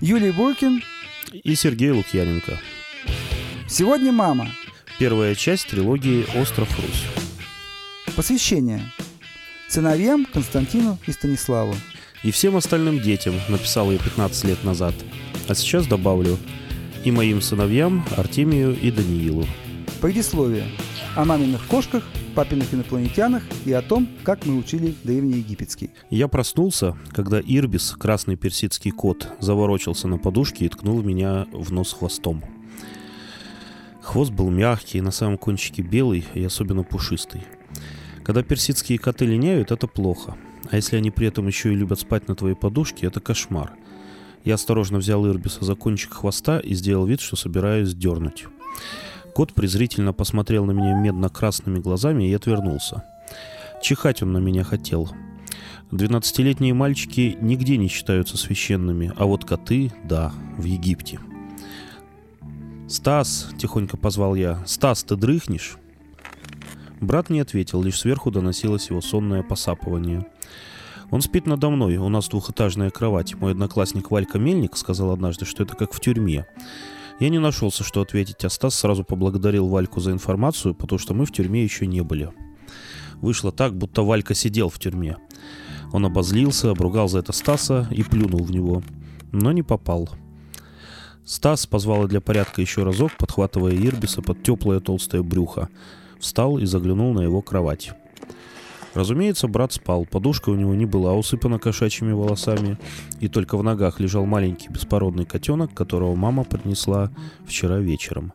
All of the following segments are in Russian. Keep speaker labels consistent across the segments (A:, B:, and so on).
A: Юлий Буркин.
B: И Сергей Лукьяненко.
A: Сегодня мама.
B: Первая часть трилогии «Остров Русь».
A: Посвящение. Сыновьям Константину и Станиславу.
B: И всем остальным детям написал я 15 лет назад. А сейчас добавлю и моим сыновьям Артемию и Даниилу.
A: Предисловие. О маминых кошках, папиных инопланетянах и о том, как мы учили древнеегипетский.
B: Я проснулся, когда Ирбис, красный персидский кот, заворочился на подушке и ткнул меня в нос хвостом. Хвост был мягкий, на самом кончике белый и особенно пушистый. Когда персидские коты линяют, это плохо. А если они при этом еще и любят спать на твоей подушке, это кошмар. Я осторожно взял Ирбиса за кончик хвоста и сделал вид, что собираюсь дернуть. Кот презрительно посмотрел на меня медно-красными глазами и отвернулся. Чихать он на меня хотел. Двенадцатилетние мальчики нигде не считаются священными, а вот коты — да, в Египте. «Стас!» — тихонько позвал я. «Стас, ты дрыхнешь?» Брат не ответил, лишь сверху доносилось его сонное посапывание. Он спит надо мной, у нас двухэтажная кровать. Мой одноклассник Валька Мельник сказал однажды, что это как в тюрьме. Я не нашелся, что ответить, а Стас сразу поблагодарил Вальку за информацию, потому что мы в тюрьме еще не были. Вышло так, будто Валька сидел в тюрьме. Он обозлился, обругал за это Стаса и плюнул в него. Но не попал. Стас позвал для порядка еще разок, подхватывая Ирбиса под теплое толстое брюхо. Встал и заглянул на его кровать. Разумеется, брат спал, подушка у него не была усыпана кошачьими волосами, и только в ногах лежал маленький беспородный котенок, которого мама принесла вчера вечером.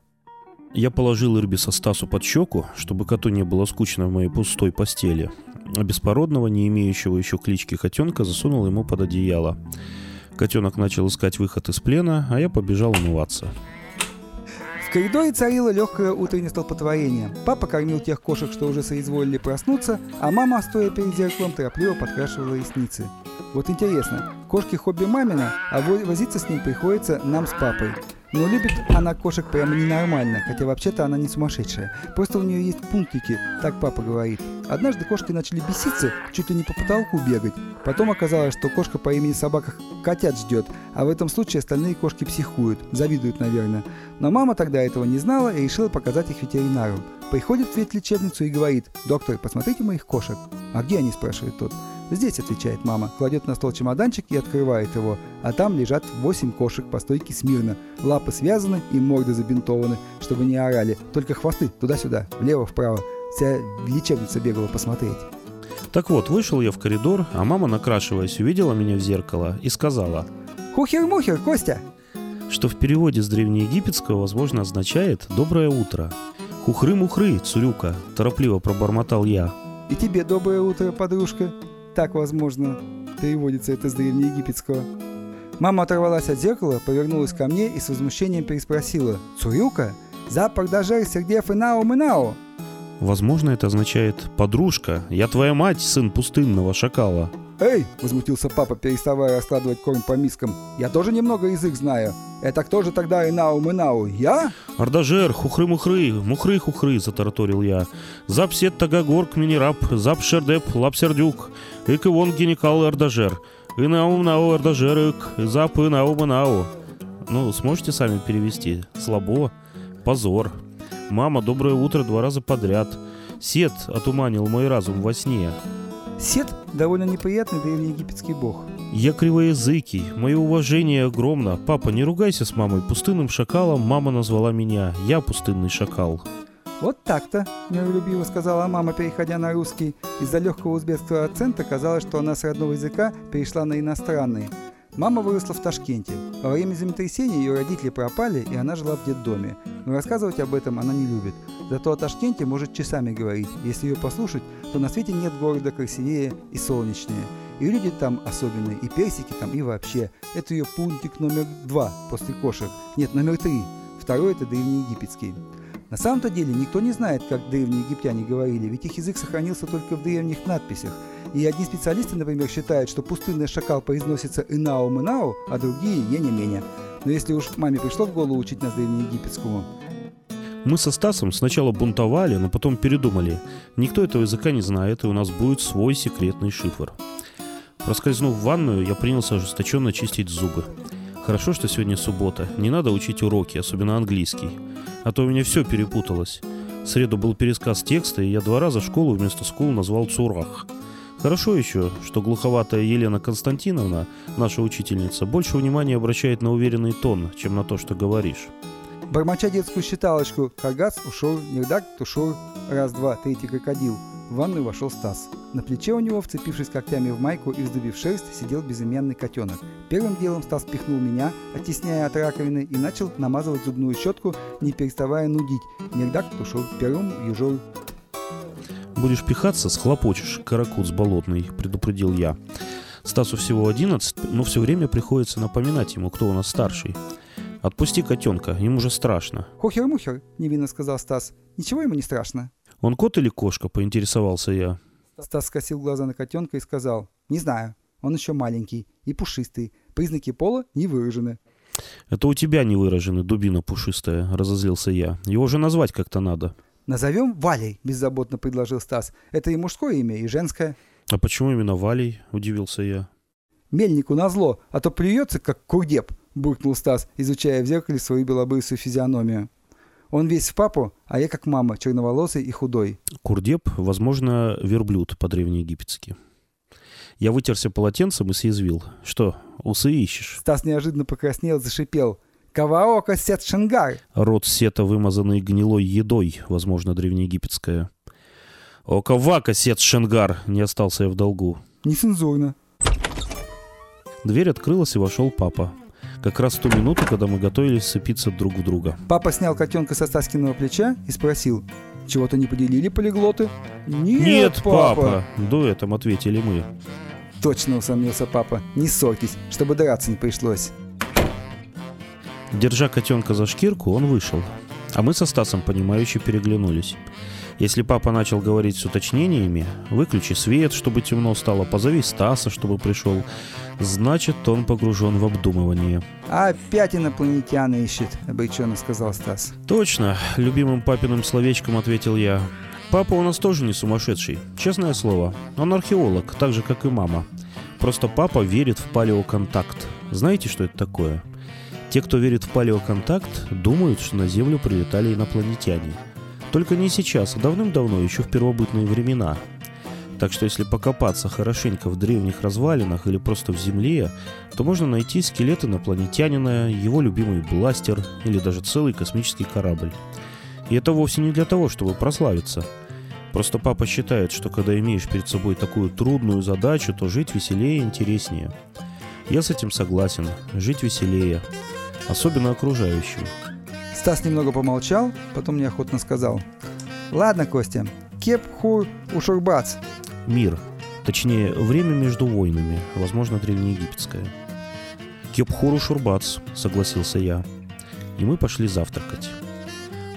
B: Я положил Ирбиса Стасу под щеку, чтобы коту не было скучно в моей пустой постели, а беспородного, не имеющего еще клички котенка, засунул ему под одеяло. Котенок начал искать выход из плена, а я побежал умываться.
A: Коридоре царило легкое утреннее столпотворение. Папа кормил тех кошек, что уже соизволили проснуться, а мама, стоя перед зеркалом, торопливо подкрашивала ресницы. Вот интересно, кошки хобби мамина, а возиться с ним приходится нам с папой. Но любит она кошек прямо ненормально, хотя вообще-то она не сумасшедшая. Просто у нее есть пунктики, так папа говорит. Однажды кошки начали беситься, чуть ли не по потолку бегать. Потом оказалось, что кошка по имени собака котят ждет, а в этом случае остальные кошки психуют, завидуют, наверное. Но мама тогда этого не знала и решила показать их ветеринару. Приходит в ветлечебницу и говорит, «Доктор, посмотрите моих кошек». «А где они?» – спрашивает тот. «Здесь», — отвечает мама, кладет на стол чемоданчик и открывает его, а там лежат восемь кошек по стойке смирно. Лапы связаны и морды забинтованы, чтобы не орали, только хвосты туда-сюда, влево-вправо. Вся лечебница бегала посмотреть.
B: Так вот, вышел я в коридор, а мама, накрашиваясь, увидела меня в зеркало и сказала
A: «Хухер-мухер, Костя!»
B: Что в переводе с древнеегипетского, возможно, означает «доброе утро». «Хухры-мухры, цурюка!» – торопливо пробормотал я.
A: «И тебе доброе утро, подружка!» Так, возможно, переводится это с древнеегипетского. Мама оторвалась от зеркала, повернулась ко мне и с возмущением переспросила «Цурюка? Запах даже Сергеев и Нао Нао?»
B: Возможно, это означает «подружка, я твоя мать, сын пустынного шакала».
A: «Эй!» – возмутился папа, переставая раскладывать корм по мискам. «Я тоже немного язык знаю. Это кто же тогда Инау Мынау? Я?»
B: «Ардажер, хухры-мухры, мухры-хухры!» – затараторил я. «Зап сет тагагорк минираб, зап шердеп, лап сердюк, ик вон гинекал ардажер, инау мнау ардажерык, зап инау мынау». Ну, сможете сами перевести? Слабо. Позор. Мама, доброе утро два раза подряд. Сет отуманил мой разум во сне.
A: Сет – довольно неприятный древнеегипетский бог.
B: Я кривоязыкий, мое уважение огромно. Папа, не ругайся с мамой. Пустынным шакалом мама назвала меня. Я пустынный шакал.
A: Вот так-то, миролюбиво сказала мама, переходя на русский. Из-за легкого узбекского акцента казалось, что она с родного языка перешла на иностранный. Мама выросла в Ташкенте. Во время землетрясения ее родители пропали, и она жила в детдоме. Но рассказывать об этом она не любит. Зато о Ташкенте может часами говорить. Если ее послушать, то на свете нет города красивее и солнечнее. И люди там особенные, и персики там, и вообще. Это ее пунктик номер два после кошек. Нет, номер три. Второй это древнеегипетский. На самом-то деле никто не знает, как древние египтяне говорили, ведь их язык сохранился только в древних надписях. И одни специалисты, например, считают, что пустынный шакал произносится «инау мынау», а другие «ене-мене». Но если уж маме пришло в голову учить нас древнеегипетскому,
B: мы со Стасом сначала бунтовали, но потом передумали. Никто этого языка не знает, и у нас будет свой секретный шифр. Проскользнув в ванную, я принялся ожесточенно чистить зубы. Хорошо, что сегодня суббота. Не надо учить уроки, особенно английский. А то у меня все перепуталось. В среду был пересказ текста, и я два раза школу вместо школы назвал Цурах. Хорошо еще, что глуховатая Елена Константиновна, наша учительница, больше внимания обращает на уверенный тон, чем на то, что говоришь.
A: Бормоча детскую считалочку, Кагас ушел, Нердак ушел, раз, два, третий крокодил. В ванную вошел Стас. На плече у него, вцепившись когтями в майку и вздубив шерсть, сидел безымянный котенок. Первым делом Стас пихнул меня, оттесняя от раковины, и начал намазывать зубную щетку, не переставая нудить. Нердак ушел первым, южой
B: Будешь пихаться, схлопочешь, каракуц болотный, предупредил я. Стасу всего 11, но все время приходится напоминать ему, кто у нас старший. Отпусти котенка, ему же страшно.
A: Хохер-мухер, невинно сказал Стас. Ничего ему не страшно.
B: Он кот или кошка, поинтересовался я.
A: Стас скосил глаза на котенка и сказал. Не знаю, он еще маленький и пушистый. Признаки пола не выражены.
B: Это у тебя не выражены, дубина пушистая, разозлился я. Его же назвать как-то надо.
A: «Назовем Валей», – беззаботно предложил Стас. «Это и мужское имя, и женское».
B: «А почему именно Валей?» – удивился я.
A: «Мельнику назло, а то плюется, как курдеп», – буркнул Стас, изучая в зеркале свою белобрысую физиономию. Он весь в папу, а я как мама, черноволосый и худой.
B: Курдеп, возможно, верблюд по-древнеегипетски. Я вытерся полотенцем и съязвил. «Что, усы ищешь?»
A: Стас неожиданно покраснел, зашипел – Каваока сет шенгар.
B: Рот сета, вымазанный гнилой едой, возможно, древнеегипетская. Окавака сет шенгар, не остался я в долгу.
A: Нецензурно.
B: Дверь открылась, и вошел папа. Как раз в ту минуту, когда мы готовились сцепиться друг в друга.
A: Папа снял котенка со Стаскиного плеча и спросил, «Чего-то не поделили полиглоты?»
B: «Нет, Нет папа!», папа дуэтом ответили мы.
A: Точно усомнился папа. «Не ссорьтесь, чтобы драться не пришлось».
B: Держа котенка за шкирку, он вышел. А мы со Стасом, понимающе переглянулись. Если папа начал говорить с уточнениями, выключи свет, чтобы темно стало, позови Стаса, чтобы пришел, значит, он погружен в обдумывание.
A: «Опять инопланетяна ищет», — обреченно сказал Стас.
B: «Точно», — любимым папиным словечком ответил я. «Папа у нас тоже не сумасшедший, честное слово. Он археолог, так же, как и мама. Просто папа верит в палеоконтакт. Знаете, что это такое?» Те, кто верит в палеоконтакт, думают, что на Землю прилетали инопланетяне. Только не сейчас, а давным-давно, еще в первобытные времена. Так что если покопаться хорошенько в древних развалинах или просто в земле, то можно найти скелет инопланетянина, его любимый бластер или даже целый космический корабль. И это вовсе не для того, чтобы прославиться. Просто папа считает, что когда имеешь перед собой такую трудную задачу, то жить веселее и интереснее. Я с этим согласен. Жить веселее особенно окружающим.
A: Стас немного помолчал, потом неохотно сказал. «Ладно, Костя, кеп, хур, ушурбац».
B: Мир. Точнее, время между войнами, возможно, древнеегипетское. «Кепхуру шурбац», — согласился я. И мы пошли завтракать.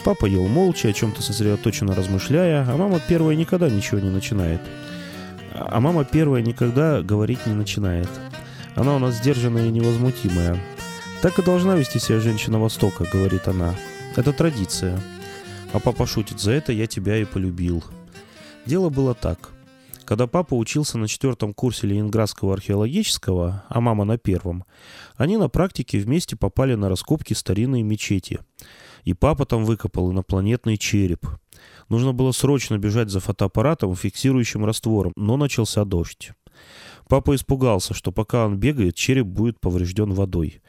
B: Папа ел молча, о чем-то сосредоточенно размышляя, а мама первая никогда ничего не начинает. А мама первая никогда говорить не начинает. Она у нас сдержанная и невозмутимая, так и должна вести себя женщина Востока, говорит она. Это традиция. А папа шутит, за это я тебя и полюбил. Дело было так. Когда папа учился на четвертом курсе Ленинградского археологического, а мама на первом, они на практике вместе попали на раскопки старинной мечети. И папа там выкопал инопланетный череп. Нужно было срочно бежать за фотоаппаратом фиксирующим раствором, но начался дождь. Папа испугался, что пока он бегает, череп будет поврежден водой.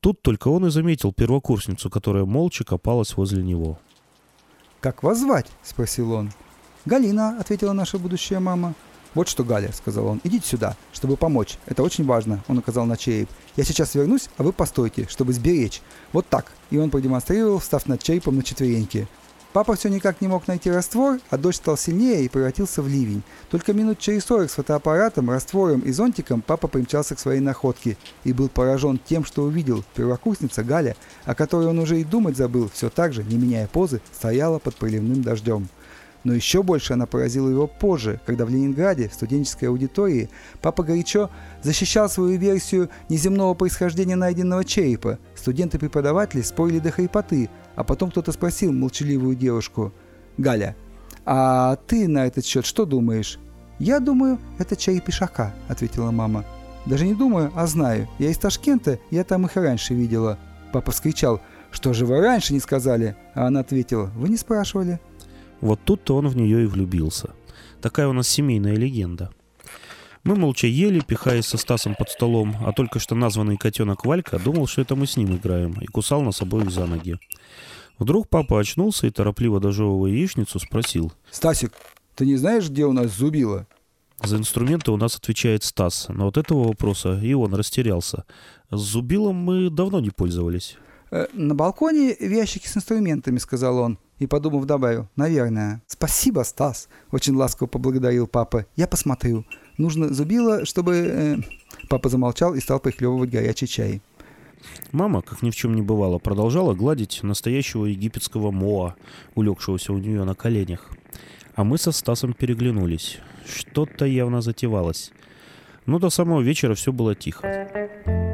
B: Тут только он и заметил первокурсницу, которая молча копалась возле него.
A: «Как вас звать?» – спросил он. «Галина», – ответила наша будущая мама. «Вот что, Галя», – сказал он, – «идите сюда, чтобы помочь. Это очень важно», – он указал на череп. «Я сейчас вернусь, а вы постойте, чтобы сберечь. Вот так». И он продемонстрировал, встав над черепом на четвереньки. Папа все никак не мог найти раствор, а дождь стал сильнее и превратился в ливень. Только минут через сорок с фотоаппаратом, раствором и зонтиком папа примчался к своей находке и был поражен тем, что увидел. Первокурсница Галя, о которой он уже и думать забыл, все так же, не меняя позы, стояла под проливным дождем. Но еще больше она поразила его позже, когда в Ленинграде, в студенческой аудитории, папа горячо защищал свою версию неземного происхождения найденного черепа. Студенты-преподаватели спорили до хрипоты, а потом кто-то спросил молчаливую девушку, «Галя, а ты на этот счет что думаешь?» «Я думаю, это череп ишака», — ответила мама. Даже не думаю, а знаю. Я из Ташкента, я там их раньше видела. Папа вскричал, что же вы раньше не сказали? А она ответила, вы не спрашивали.
B: Вот тут-то он в нее и влюбился. Такая у нас семейная легенда. Мы молча ели, пихаясь со Стасом под столом, а только что названный котенок Валька думал, что это мы с ним играем, и кусал нас обоих за ноги. Вдруг папа очнулся и, торопливо дожевывая яичницу, спросил.
A: «Стасик, ты не знаешь, где у нас зубило?»
B: За инструменты у нас отвечает Стас, но от этого вопроса и он растерялся. С зубилом мы давно не пользовались.
A: «Э, «На балконе в ящике с инструментами», — сказал он. И, подумав, добавил, «Наверное». «Спасибо, Стас», — очень ласково поблагодарил папа. «Я посмотрю. Нужно зубило, чтобы...» э... Папа замолчал и стал прихлебывать горячий чай.
B: Мама, как ни в чем не бывало, продолжала гладить настоящего египетского моа, улегшегося у нее на коленях. А мы со Стасом переглянулись. Что-то явно затевалось. Но до самого вечера все было тихо.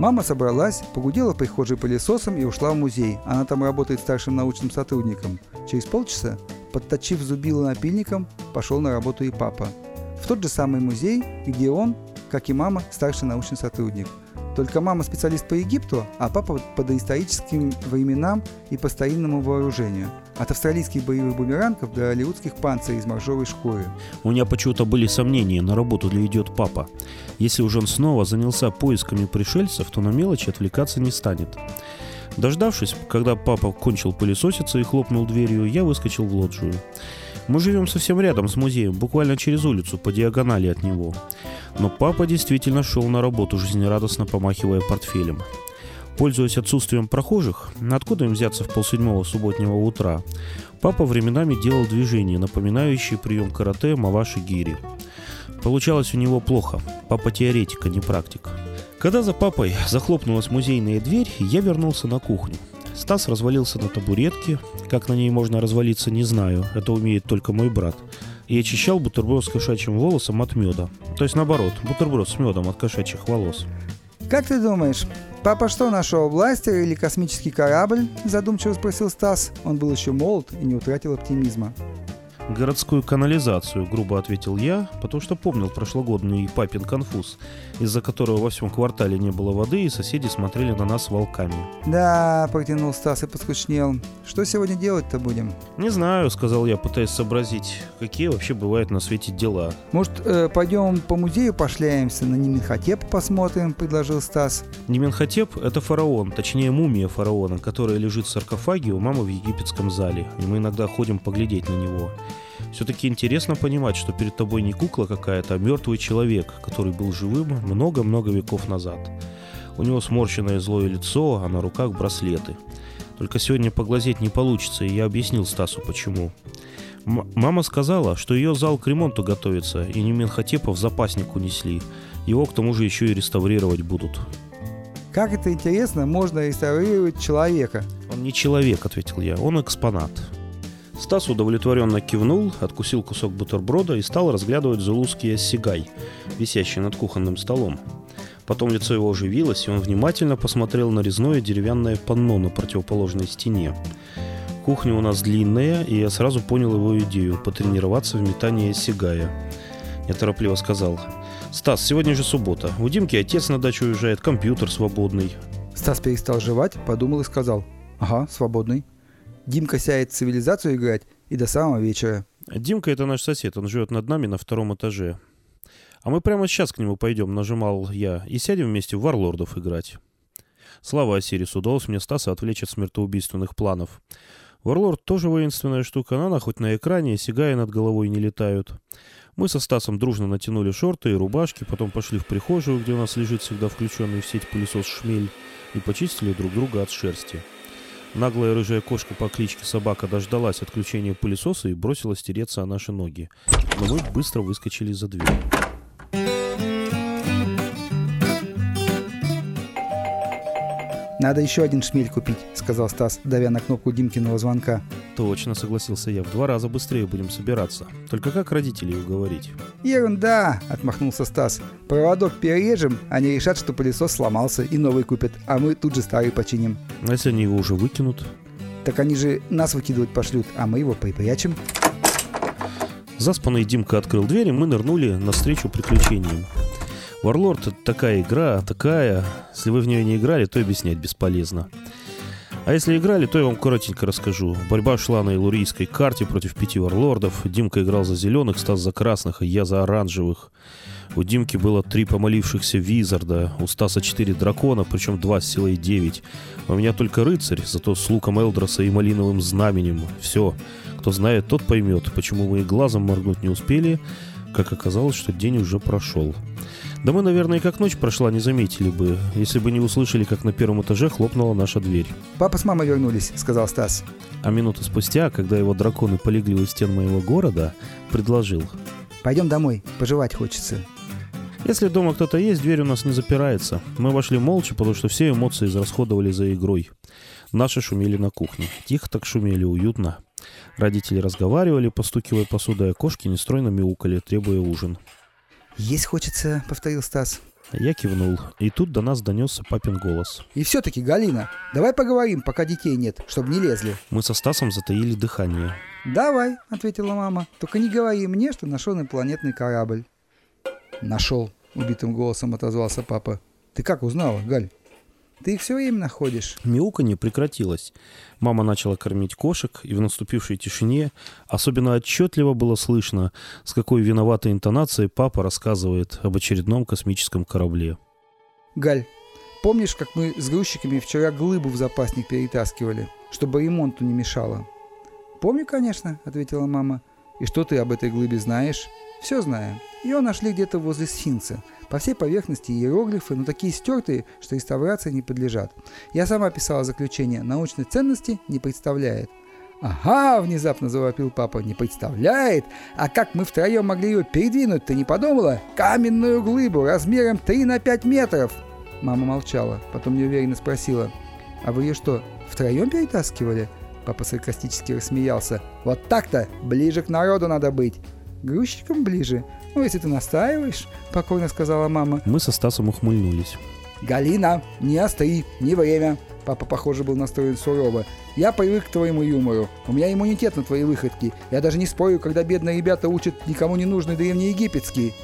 A: Мама собралась, погудела прихожей пылесосом и ушла в музей. Она там работает старшим научным сотрудником. Через полчаса, подточив зубило напильником, пошел на работу и папа. В тот же самый музей, где он, как и мама, старший научный сотрудник – только мама специалист по Египту, а папа по доисторическим временам и по старинному вооружению. От австралийских боевых бумерангов до голливудских панцирей из моржовой шкуры.
B: У меня почему-то были сомнения, на работу ли идет папа. Если уж он снова занялся поисками пришельцев, то на мелочи отвлекаться не станет. Дождавшись, когда папа кончил пылесоситься и хлопнул дверью, я выскочил в лоджию. Мы живем совсем рядом с музеем, буквально через улицу, по диагонали от него. Но папа действительно шел на работу, жизнерадостно помахивая портфелем. Пользуясь отсутствием прохожих, откуда им взяться в полседьмого субботнего утра, папа временами делал движения, напоминающие прием карате Маваши Гири. Получалось у него плохо. Папа теоретик, а не практик. Когда за папой захлопнулась музейная дверь, я вернулся на кухню. Стас развалился на табуретке. Как на ней можно развалиться, не знаю. Это умеет только мой брат. И очищал бутерброд с кошачьим волосом от меда. То есть наоборот, бутерброд с медом от кошачьих волос.
A: «Как ты думаешь, папа что нашел, бластер или космический корабль?» – задумчиво спросил Стас. Он был еще молод и не утратил оптимизма
B: городскую канализацию, грубо ответил я, потому что помнил прошлогодний папин конфуз, из-за которого во всем квартале не было воды, и соседи смотрели на нас волками.
A: «Да», — протянул Стас и поскучнел. «Что сегодня делать-то будем?»
B: «Не знаю», — сказал я, пытаясь сообразить, какие вообще бывают на свете дела.
A: «Может, э, пойдем по музею пошляемся, на Неменхотеп посмотрим?» — предложил Стас.
B: Неменхотеп — это фараон, точнее мумия фараона, которая лежит в саркофаге у мамы в египетском зале, и мы иногда ходим поглядеть на него. Все-таки интересно понимать, что перед тобой не кукла какая-то, а мертвый человек, который был живым много-много веков назад. У него сморщенное злое лицо, а на руках браслеты. Только сегодня поглазеть не получится, и я объяснил Стасу, почему. М- мама сказала, что ее зал к ремонту готовится, и не Менхотепа в запасник унесли. Его к тому же еще и реставрировать будут.
A: Как это интересно, можно реставрировать человека?
B: Он не человек, ответил я, он экспонат. Стас удовлетворенно кивнул, откусил кусок бутерброда и стал разглядывать зулузский осигай, висящий над кухонным столом. Потом лицо его оживилось, и он внимательно посмотрел на резное деревянное панно на противоположной стене. Кухня у нас длинная, и я сразу понял его идею – потренироваться в метании осигая. Я торопливо сказал. «Стас, сегодня же суббота. У Димки отец на дачу уезжает, компьютер свободный».
A: Стас перестал жевать, подумал и сказал. «Ага, свободный». Димка сядет цивилизацию играть и до самого вечера.
B: Димка это наш сосед, он живет над нами на втором этаже. А мы прямо сейчас к нему пойдем, нажимал я, и сядем вместе в Варлордов играть. Слава Осирису, удалось мне Стаса отвлечь от смертоубийственных планов. Варлорд тоже воинственная штука, она хоть на экране, сигая над головой не летают. Мы со Стасом дружно натянули шорты и рубашки, потом пошли в прихожую, где у нас лежит всегда включенный в сеть пылесос шмель, и почистили друг друга от шерсти. Наглая рыжая кошка по кличке Собака дождалась отключения пылесоса и бросилась тереться о наши ноги. Но мы быстро выскочили за дверь.
A: «Надо еще один шмель купить», — сказал Стас, давя на кнопку Димкиного звонка.
B: «Точно», — согласился я. «В два раза быстрее будем собираться. Только как родителей уговорить?»
A: «Ерунда!» — отмахнулся Стас. «Проводок перережем, они решат, что пылесос сломался и новый купят, а мы тут же старый починим».
B: А если они его уже выкинут?
A: «Так они же нас выкидывать пошлют, а мы его припрячем».
B: Заспанный Димка открыл дверь, и мы нырнули навстречу приключениям. Warlord — это такая игра, такая... Если вы в нее не играли, то объяснять бесполезно. А если играли, то я вам коротенько расскажу. Борьба шла на илурийской карте против пяти варлордов. Димка играл за зеленых, Стас за красных, а я за оранжевых. У Димки было три помолившихся визарда, у Стаса четыре дракона, причем два с силой девять. У меня только рыцарь, зато с луком Элдроса и малиновым знаменем. Все. Кто знает, тот поймет, почему мы и глазом моргнуть не успели, как оказалось, что день уже прошел. Да мы, наверное, и как ночь прошла, не заметили бы, если бы не услышали, как на первом этаже хлопнула наша дверь.
A: «Папа с мамой вернулись», — сказал Стас.
B: А минуту спустя, когда его драконы полегли у стен моего города, предложил.
A: «Пойдем домой, пожевать хочется».
B: Если дома кто-то есть, дверь у нас не запирается. Мы вошли молча, потому что все эмоции израсходовали за игрой. Наши шумели на кухне. Тихо так шумели, уютно. Родители разговаривали, постукивая посудой, а кошки нестройно мяукали, требуя ужин.
A: «Есть хочется», — повторил Стас.
B: Я кивнул, и тут до нас донесся папин голос.
A: «И все-таки, Галина, давай поговорим, пока детей нет, чтобы не лезли».
B: Мы со Стасом затаили дыхание.
A: «Давай», — ответила мама, — «только не говори мне, что нашел инопланетный корабль». «Нашел», — убитым голосом отозвался папа. «Ты как узнала, Галь?» Ты их все время находишь.
B: Мяуканье прекратилось. Мама начала кормить кошек, и в наступившей тишине особенно отчетливо было слышно, с какой виноватой интонацией папа рассказывает об очередном космическом корабле.
A: Галь, помнишь, как мы с грузчиками вчера глыбу в запасник перетаскивали, чтобы ремонту не мешало? Помню, конечно, ответила мама. И что ты об этой глыбе знаешь? Все знаю. Ее нашли где-то возле сфинкса. По всей поверхности иероглифы, но такие стертые, что реставрации не подлежат. Я сама писала заключение. Научной ценности не представляет. «Ага!» – внезапно завопил папа. «Не представляет? А как мы втроем могли ее передвинуть, ты не подумала? Каменную глыбу размером 3 на 5 метров!» Мама молчала, потом неуверенно спросила. «А вы ее что, втроем перетаскивали?» Папа саркастически рассмеялся. «Вот так-то! Ближе к народу надо быть!» «Грузчиком ближе?» «Ну, если ты настаиваешь», — покойно сказала мама.
B: Мы со Стасом ухмыльнулись.
A: «Галина, не остри, не время!» Папа, похоже, был настроен сурово. «Я привык к твоему юмору. У меня иммунитет на твои выходки. Я даже не спорю, когда бедные ребята учат никому не нужный древнеегипетский».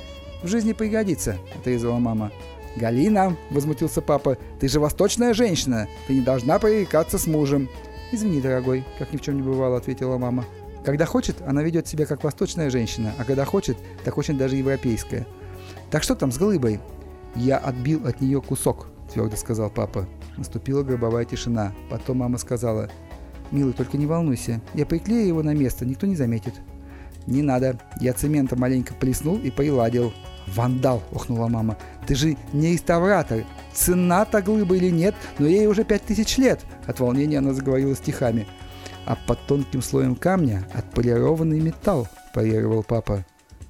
A: «В жизни пригодится», — отрезала мама. «Галина», — возмутился папа, — «ты же восточная женщина. Ты не должна пререкаться с мужем». «Извини, дорогой», — как ни в чем не бывало, — ответила мама. Когда хочет, она ведет себя как восточная женщина, а когда хочет, так очень даже европейская. Так что там с глыбой? Я отбил от нее кусок, твердо сказал папа. Наступила гробовая тишина. Потом мама сказала, «Милый, только не волнуйся. Я приклею его на место, никто не заметит». «Не надо. Я цементом маленько плеснул и приладил». «Вандал!» – охнула мама. «Ты же не реставратор. Цена-то глыба или нет, но ей уже пять тысяч лет!» От волнения она заговорила стихами а под тонким слоем камня отполированный металл», – парировал папа.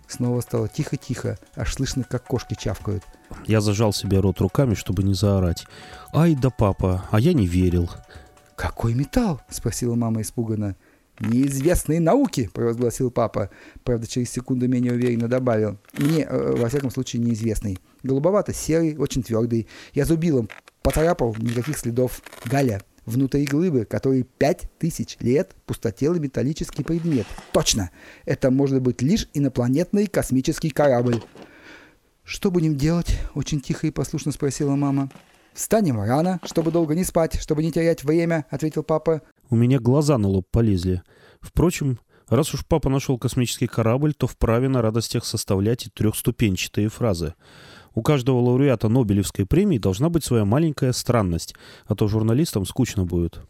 A: Снова стало тихо-тихо, аж слышно, как кошки чавкают.
B: Я зажал себе рот руками, чтобы не заорать. «Ай да папа, а я не верил».
A: «Какой металл?» – спросила мама испуганно. «Неизвестные науки!» – провозгласил папа. Правда, через секунду менее уверенно добавил. «Мне, э, во всяком случае, неизвестный. Голубовато-серый, очень твердый. Я зубилом поцарапал, никаких следов. Галя, Внутри глыбы, который пять тысяч лет пустотелый металлический предмет. Точно! Это может быть лишь инопланетный космический корабль. «Что будем делать?» – очень тихо и послушно спросила мама. «Встанем рано, чтобы долго не спать, чтобы не терять время», – ответил папа.
B: У меня глаза на лоб полезли. Впрочем, раз уж папа нашел космический корабль, то вправе на радостях составлять и трехступенчатые фразы – у каждого лауреата Нобелевской премии должна быть своя маленькая странность, а то журналистам скучно будет.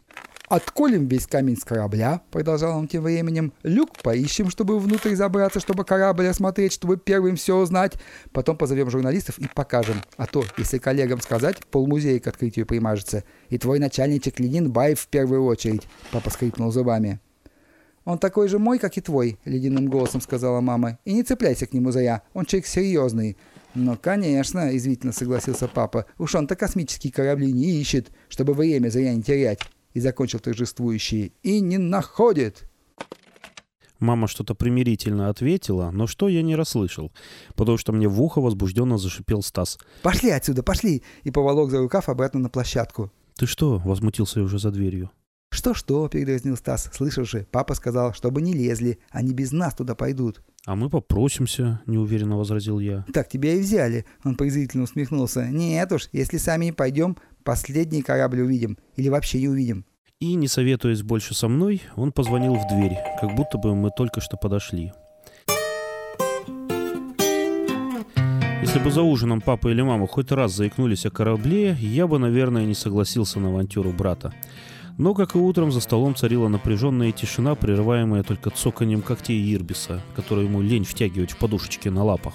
A: «Отколем весь камень с корабля», — продолжал он тем временем. «Люк поищем, чтобы внутрь забраться, чтобы корабль осмотреть, чтобы первым все узнать. Потом позовем журналистов и покажем. А то, если коллегам сказать, полмузея к открытию примажется. И твой начальничек Ленин Баев в первую очередь», — папа скрипнул зубами. «Он такой же мой, как и твой», — ледяным голосом сказала мама. «И не цепляйся к нему за я, он человек серьезный. «Ну, конечно», — извительно согласился папа. «Уж он-то космические корабли не ищет, чтобы время зря не терять». И закончил торжествующий. «И не находит!»
B: Мама что-то примирительно ответила, но что я не расслышал, потому что мне в ухо возбужденно зашипел Стас.
A: «Пошли отсюда, пошли!» и поволок за рукав обратно на площадку.
B: «Ты что?» — возмутился я уже за дверью.
A: «Что-что?» — передразнил Стас. «Слышал же, папа сказал, чтобы не лезли, они без нас туда пойдут».
B: «А мы попросимся», — неуверенно возразил я.
A: Так тебя и взяли, он презрительно усмехнулся. Нет уж, если сами не пойдем, последний корабль увидим. Или вообще не увидим.
B: И, не советуясь больше со мной, он позвонил в дверь, как будто бы мы только что подошли. Если бы за ужином папа или мама хоть раз заикнулись о корабле, я бы, наверное, не согласился на авантюру брата. Но, как и утром, за столом царила напряженная тишина, прерываемая только цоканьем когтей Ирбиса, который ему лень втягивать в подушечки на лапах.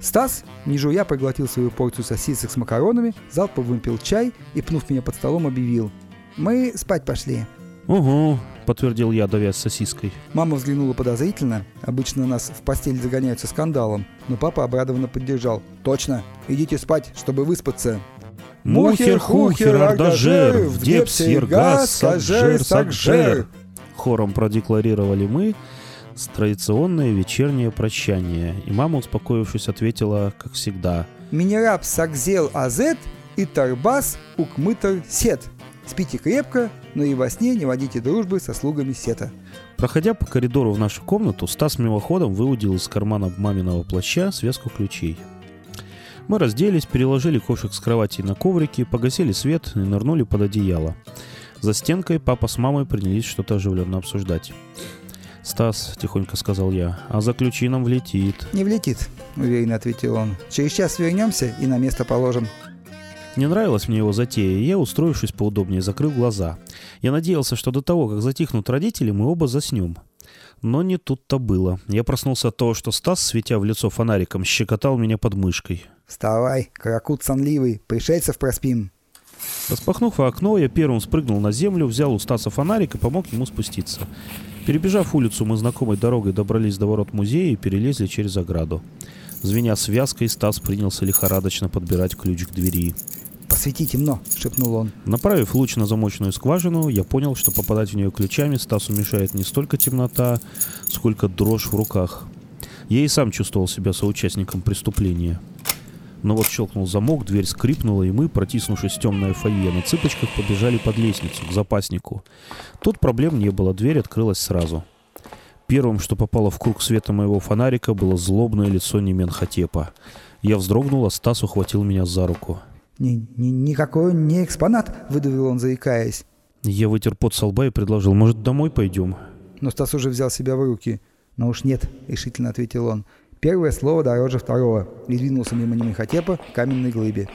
A: Стас, не жуя, проглотил свою порцию сосисок с макаронами, залпом выпил чай и, пнув меня под столом, объявил. «Мы спать пошли».
B: «Угу», — подтвердил я, давясь сосиской.
A: Мама взглянула подозрительно. Обычно нас в постель загоняются скандалом. Но папа обрадованно поддержал. «Точно! Идите спать, чтобы выспаться!»
B: Мухер, хухер, ардажер, в депс, ергас, сакжер, сакжер. Хором продекларировали мы с традиционное вечернее прощание. И мама, успокоившись, ответила, как всегда.
A: Минераб сакзел азет и тарбас укмытер сет. Спите крепко, но и во сне не водите дружбы со слугами сета.
B: Проходя по коридору в нашу комнату, Стас мимоходом выудил из кармана маминого плаща связку ключей. Мы разделись, переложили кошек с кровати на коврики, погасили свет и нырнули под одеяло. За стенкой папа с мамой принялись что-то оживленно обсуждать. «Стас», — тихонько сказал я, — «а за ключи нам влетит».
A: «Не влетит», — уверенно ответил он. «Через час вернемся и на место положим».
B: Не нравилась мне его затея, и я, устроившись поудобнее, закрыл глаза. Я надеялся, что до того, как затихнут родители, мы оба заснем. Но не тут-то было. Я проснулся от того, что Стас, светя в лицо фонариком, щекотал меня под мышкой.
A: «Вставай, каракут сонливый, пришельцев проспим».
B: Распахнув окно, я первым спрыгнул на землю, взял у Стаса фонарик и помог ему спуститься. Перебежав улицу, мы знакомой дорогой добрались до ворот музея и перелезли через ограду. Звеня связкой, Стас принялся лихорадочно подбирать ключ к двери.
A: «Посвети темно», — шепнул он.
B: Направив луч на замочную скважину, я понял, что попадать в нее ключами Стасу мешает не столько темнота, сколько дрожь в руках. Я и сам чувствовал себя соучастником преступления. Но вот щелкнул замок, дверь скрипнула, и мы, протиснувшись в темное фойе, на цыпочках побежали под лестницу, к запаснику. Тут проблем не было, дверь открылась сразу. Первым, что попало в круг света моего фонарика, было злобное лицо Неменхотепа. Я вздрогнул, а Стас ухватил меня за руку.
A: Ни, ни, «Никакой не экспонат», — выдавил он, заикаясь.
B: Я вытер пот со лба и предложил, может, домой пойдем?
A: Но Стас уже взял себя в руки. «Ну уж нет», — решительно ответил он. Первое слово дороже второго. И двинулся мимо Немехотепа к каменной глыбе.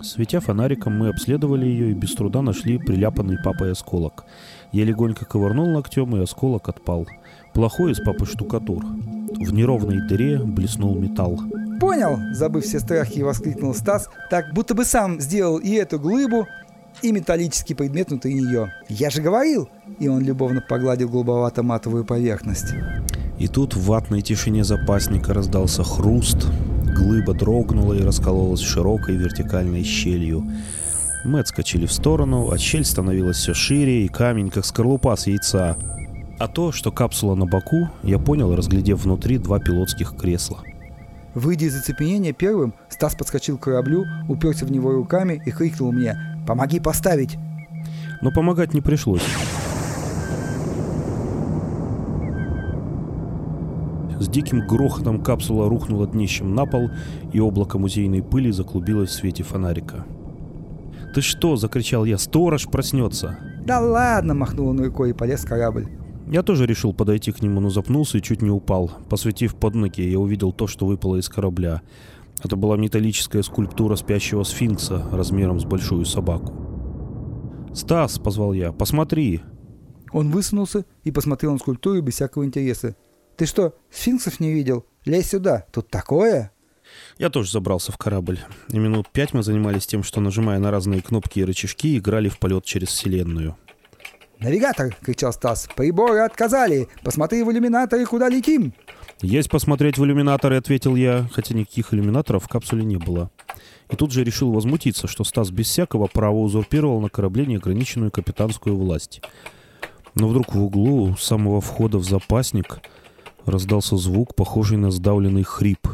B: Светя фонариком, мы обследовали ее и без труда нашли приляпанный папой осколок. Я легонько ковырнул ногтем, и осколок отпал. Плохой из папы штукатур. В неровной дыре блеснул металл.
A: «Понял!» – забыв все страхи, воскликнул Стас, так будто бы сам сделал и эту глыбу, и металлический предмет внутри нее. «Я же говорил!» И он любовно погладил голубовато-матовую поверхность.
B: И тут в ватной тишине запасника раздался хруст, глыба дрогнула и раскололась широкой вертикальной щелью. Мы отскочили в сторону, а щель становилась все шире, и камень, как скорлупа с яйца. А то, что капсула на боку, я понял, разглядев внутри два пилотских кресла.
A: Выйдя из оцепенения первым, Стас подскочил к кораблю, уперся в него руками и крикнул мне «Помоги поставить!».
B: Но помогать не пришлось. С диким грохотом капсула рухнула днищем на пол, и облако музейной пыли заклубилось в свете фонарика. «Ты что?» — закричал я. «Сторож проснется!»
A: «Да ладно!» — махнул он рукой и полез в корабль.
B: Я тоже решил подойти к нему, но запнулся и чуть не упал. Посветив под ноги, я увидел то, что выпало из корабля. Это была металлическая скульптура спящего сфинкса размером с большую собаку. «Стас!» — позвал я. «Посмотри!»
A: Он высунулся и посмотрел на скульптуру без всякого интереса. Ты что, сфинксов не видел? Лезь сюда, тут такое!»
B: Я тоже забрался в корабль. И минут пять мы занимались тем, что, нажимая на разные кнопки и рычажки, играли в полет через Вселенную.
A: «Навигатор!» — кричал Стас. «Приборы отказали! Посмотри в иллюминаторы, куда летим!»
B: «Есть посмотреть в иллюминаторы», — ответил я, хотя никаких иллюминаторов в капсуле не было. И тут же решил возмутиться, что Стас без всякого права узурпировал на корабле неограниченную капитанскую власть. Но вдруг в углу у самого входа в запасник раздался звук, похожий на сдавленный хрип.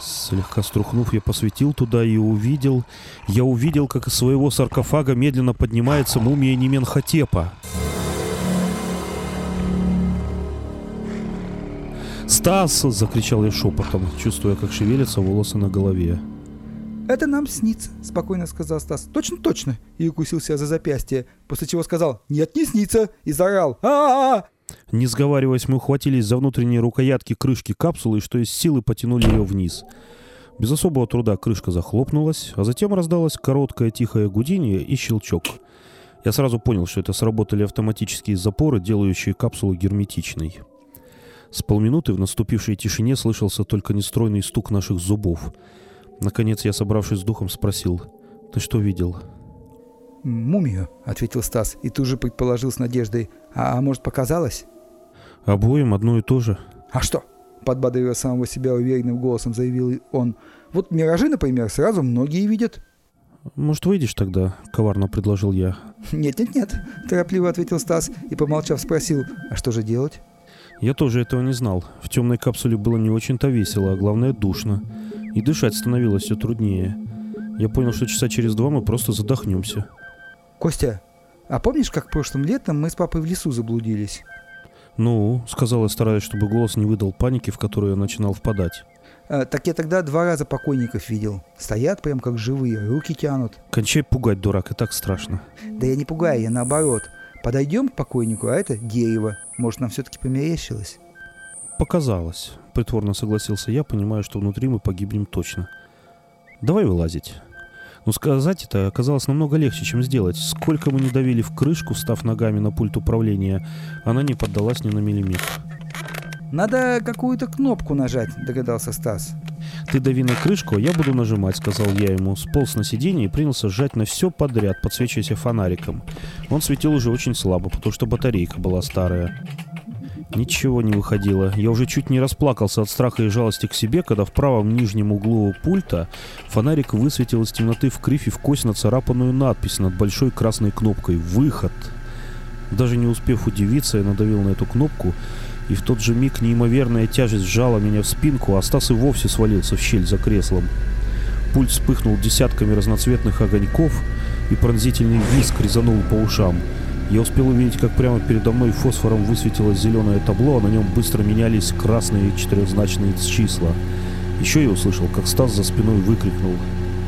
B: Слегка струхнув, я посветил туда и увидел... Я увидел, как из своего саркофага медленно поднимается мумия Неменхотепа. «Стас!» — закричал я шепотом, чувствуя, как шевелятся волосы на голове.
A: «Это нам снится», — спокойно сказал Стас. «Точно, точно!» И укусил себя за запястье, после чего сказал «Нет, не снится!» и заорал а а, -а,
B: Не сговариваясь, мы ухватились за внутренние рукоятки крышки капсулы и что из силы потянули ее вниз. Без особого труда крышка захлопнулась, а затем раздалось короткое тихое гудение и щелчок. Я сразу понял, что это сработали автоматические запоры, делающие капсулу герметичной. С полминуты в наступившей тишине слышался только нестройный стук наших зубов — Наконец я, собравшись с духом, спросил. «Ты что видел?»
A: «Мумию», — ответил Стас и тут же предположил с надеждой. «А, а может, показалось?»
B: «Обоим одно и то же».
A: «А что?» — подбадривая самого себя уверенным голосом, заявил он. «Вот миражи, например, сразу многие видят».
B: «Может, выйдешь тогда?» — коварно предложил я.
A: «Нет-нет-нет», — торопливо ответил Стас и, помолчав, спросил. «А что же делать?»
B: Я тоже этого не знал. В темной капсуле было не очень-то весело, а главное душно. И дышать становилось все труднее. Я понял, что часа через два мы просто задохнемся.
A: «Костя, а помнишь, как прошлым летом мы с папой в лесу заблудились?»
B: «Ну», — сказал я, стараясь, чтобы голос не выдал паники, в которую я начинал впадать.
A: А, «Так я тогда два раза покойников видел. Стоят прям как живые, руки тянут».
B: «Кончай пугать, дурак, и так страшно».
A: «Да я не пугаю, я наоборот. Подойдем к покойнику, а это дерево. Может, нам все-таки померещилось?»
B: «Показалось», — притворно согласился я, понимая, что внутри мы погибнем точно. «Давай вылазить». Но сказать это оказалось намного легче, чем сделать. Сколько мы не давили в крышку, став ногами на пульт управления, она не поддалась ни на миллиметр.
A: «Надо какую-то кнопку нажать», — догадался Стас.
B: «Ты дави на крышку, а я буду нажимать», — сказал я ему. Сполз на сиденье и принялся сжать на все подряд, подсвечиваясь фонариком. Он светил уже очень слабо, потому что батарейка была старая. Ничего не выходило. Я уже чуть не расплакался от страха и жалости к себе, когда в правом нижнем углу пульта фонарик высветил из темноты в кривь и в кость нацарапанную надпись над большой красной кнопкой «Выход». Даже не успев удивиться, я надавил на эту кнопку, и в тот же миг неимоверная тяжесть сжала меня в спинку, а Стас и вовсе свалился в щель за креслом. Пульт вспыхнул десятками разноцветных огоньков, и пронзительный визг резанул по ушам — я успел увидеть, как прямо передо мной фосфором высветилось зеленое табло, а на нем быстро менялись красные четырехзначные числа. Еще я услышал, как Стас за спиной выкрикнул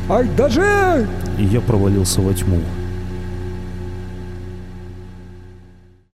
A: «Ай, даже!»
B: И я провалился во тьму.